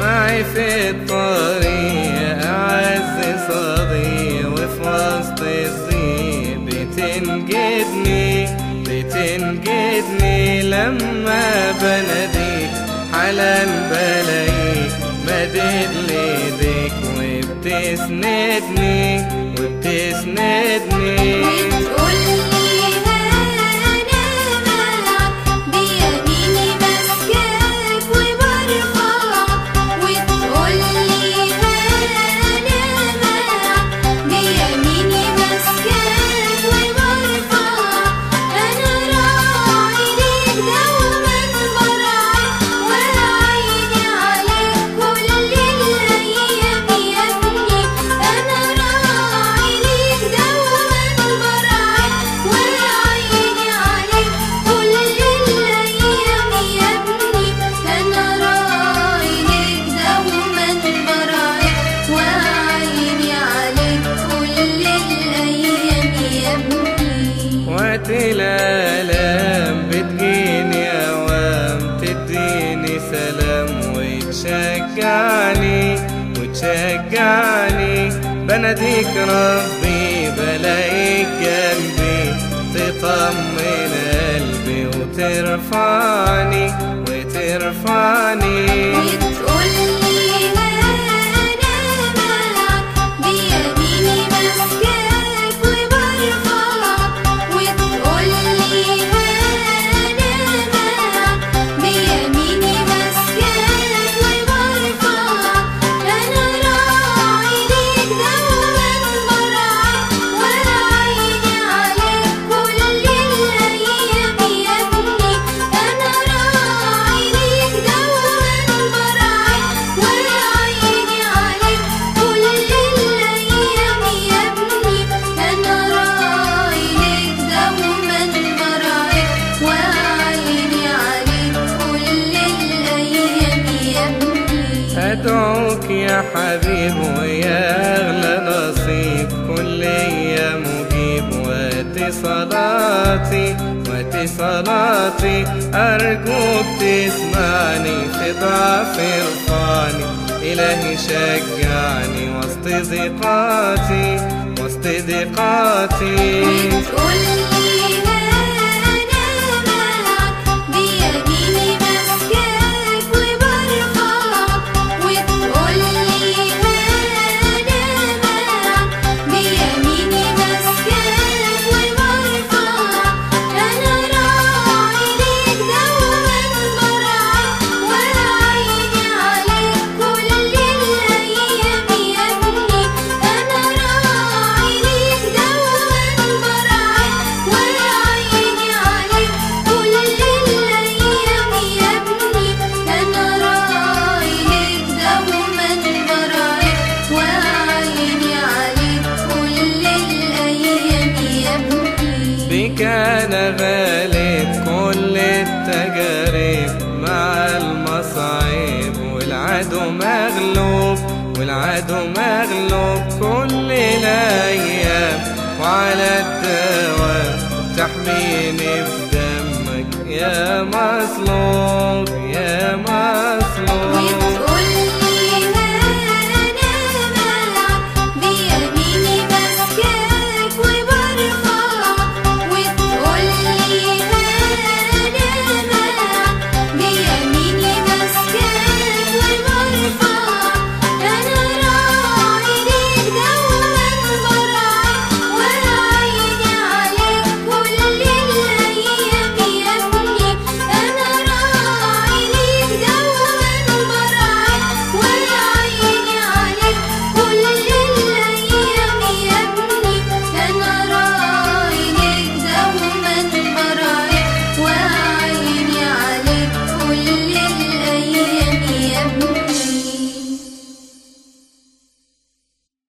معي في الطريق أعز صديق وفي وسط الضيق بتنجدني بتنجدني لما بناديك حالا بلاقيك مدد ليديك وبتسندني وبتسندني. سلام وتشجعني وتشجعني بناديك ربي بلاقيك جنبي. تطمن قلبي وترفعني وترفعني. يا حبيب ويا أغلى نصيب. كل يا مجيب وقت صلاتي وقت صلاتي أرجوك تسمعني في ضعف رفعني إلهي شجعني وسط ضيقاتي وسط ضيقاتي. بتقولي التجارب مع المصايب والعدو مغلوب والعدو مغلوب كل الأيام. وعلى الدوام تحميني بدمك يا مظلوم يا مظلوم